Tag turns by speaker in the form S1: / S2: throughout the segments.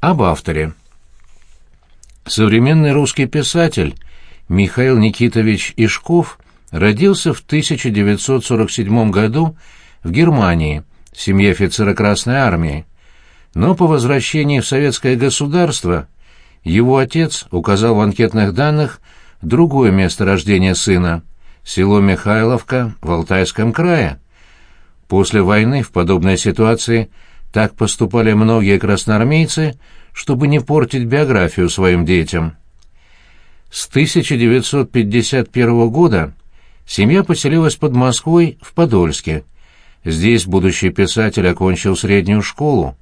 S1: Об авторе. Современный русский писатель Михаил Никитович Ишков родился в 1947 году в Германии, в семье офицера Красной Армии. Но по возвращении в советское государство его отец указал в анкетных данных другое место рождения сына – село Михайловка в Алтайском крае. После войны в подобной ситуации так поступали многие красноармейцы, чтобы не портить биографию своим детям. С 1951 года семья поселилась под Москвой в Подольске. Здесь будущий писатель окончил среднюю школу.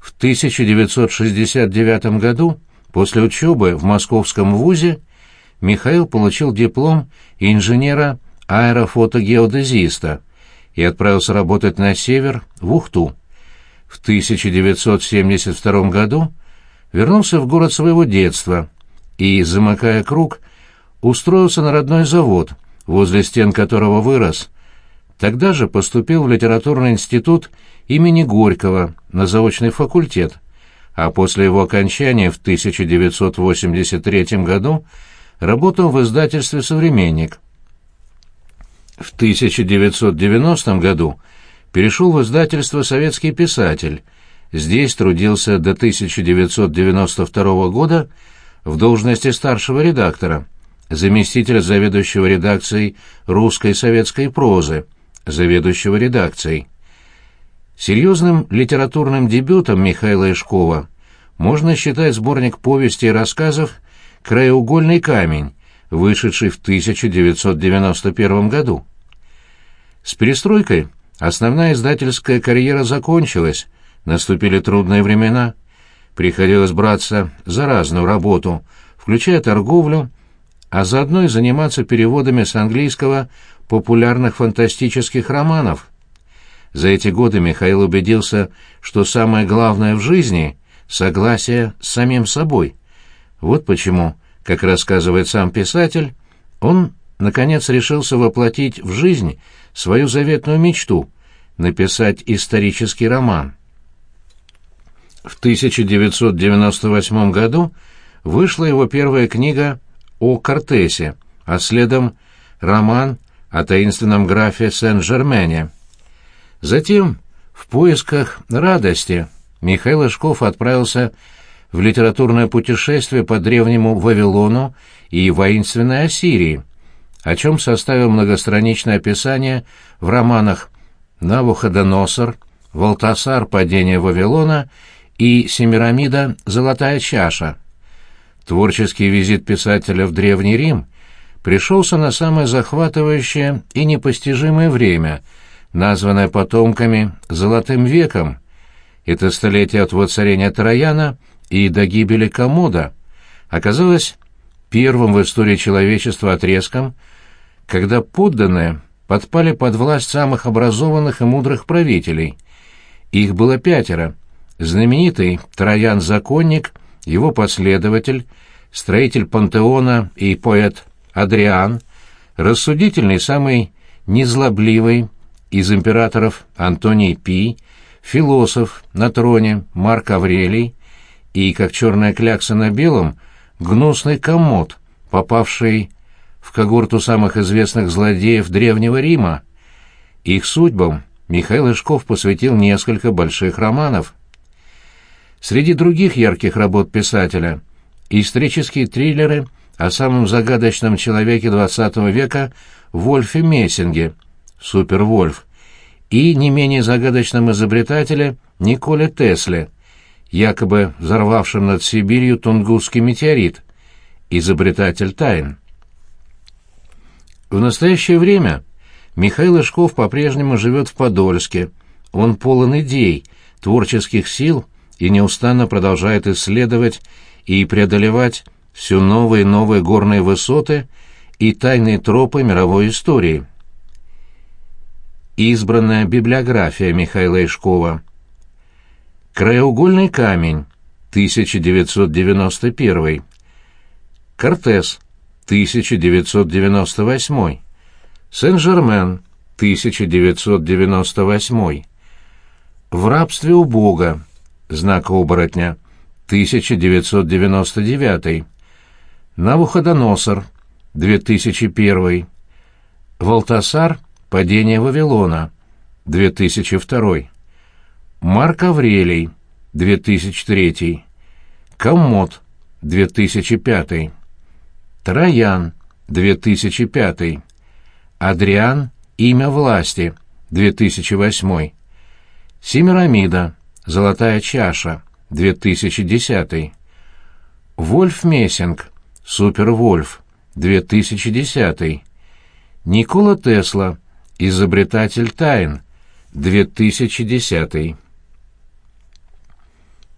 S1: В 1969 году, после учебы в Московском вузе, Михаил получил диплом инженера-аэрофотогеодезиста и отправился работать на север, в Ухту. В 1972 году вернулся в город своего детства и, замыкая круг, устроился на родной завод, возле стен которого вырос. Тогда же поступил в литературный институт имени Горького на заочный факультет, а после его окончания в 1983 году работал в издательстве «Современник». В 1990 году перешел в издательство «Советский писатель». Здесь трудился до 1992 года в должности старшего редактора, заместителя заведующего редакцией русской советской прозы, заведующего редакцией. Серьезным литературным дебютом Михаила Ишкова можно считать сборник повестей и рассказов «Краеугольный камень», вышедший в 1991 году. С перестройкой основная издательская карьера закончилась, наступили трудные времена. Приходилось браться за разную работу, включая торговлю, а заодно и заниматься переводами с английского популярных фантастических романов. За эти годы Михаил убедился, что самое главное в жизни — согласие с самим собой. Вот почему, как рассказывает сам писатель, он, наконец, решился воплотить в жизнь свою заветную мечту — написать исторический роман. В 1998 году вышла его первая книга о Кортесе, а следом роман о таинственном графе Сен-Жермене. Затем, в поисках радости, Михаил Ишков отправился в литературное путешествие по древнему Вавилону и воинственной Ассирии, о чем составил многостраничное описание в романах «Навуходоносор», «Валтасар. Падение Вавилона» и «Семирамида. Золотая чаша». Творческий визит писателя в Древний Рим пришелся на самое захватывающее и непостижимое время, названное потомками «Золотым веком». Это столетие от воцарения Трояна и до гибели Комода оказалось первым в истории человечества отрезком, когда подданные подпали под власть самых образованных и мудрых правителей. Их было пятеро. Знаменитый Троян-законник, его последователь, строитель пантеона и поэт Адриан, рассудительный, самый незлобливый из императоров Антоний Пий, философ на троне Марк Аврелий и, как черная клякса на белом, гнусный комод, попавший в когорту самых известных злодеев Древнего Рима. Их судьбам Михаил Ишков посвятил несколько больших романов. Среди других ярких работ писателя — исторические триллеры — о самом загадочном человеке XX века Вольфе Мессинге, Супервольф, и не менее загадочном изобретателе Николе Тесле, якобы взорвавшем над Сибирью Тунгусский метеорит, изобретатель тайн. В настоящее время Михаил Ишков по-прежнему живет в Подольске. Он полон идей, творческих сил и неустанно продолжает исследовать и преодолевать все новые и новые горные высоты и тайные тропы мировой истории. Избранная библиография Михаила Ишкова. Краеугольный камень, 1991. Кортес, 1998. Сен-Жермен, 1998. В рабстве у Бога, знак оборотня, 1999. Навуходоносор, 2001. Валтасар, падение Вавилона, 2002. Марк Аврелий, 2003. Коммод, 2005. Троян, 2005. Адриан, имя власти, 2008. Семирамида, золотая чаша, 2010. Вольф Мессинг, Супер Вольф, 2010. Никола Тесла, изобретатель тайн, 2010.